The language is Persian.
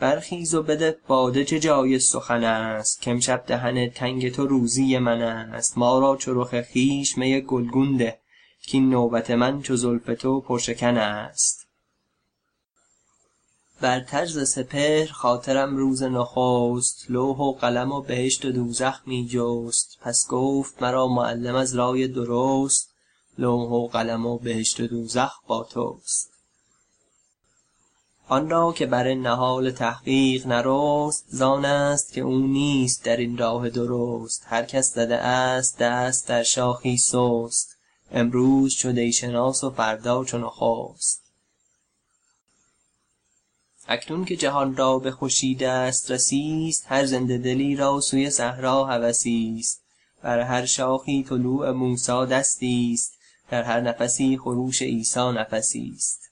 برخیز و بده باده چه جای سخن است. کامشب دهن تنگ تو روزی من است. ما را چو رخ می گلگون ده. کاین نوبت من چو زلف تو پرشکن است. بر طرز سپهر خاطرم روز نخست. لوح و قلم و بهشت و دوزخ می جست. پس گفت مرا معلم از رای درست. لوح و قلم و بهشت و دوزخ با توست. آن را که بر نهال تحقیق نرست زان است که او نیست در این راه درست. هر کس زده است دست در شاخی سست. امروز چو دی شناس و فردا چو نخست اکنون که جهان را به خوشی دسترسی است هر زنده دلی را سوی صحرا هوسی است بر هر شاخی طلوع موسی دستی است در هر نفسی خروش عیسی نفسی است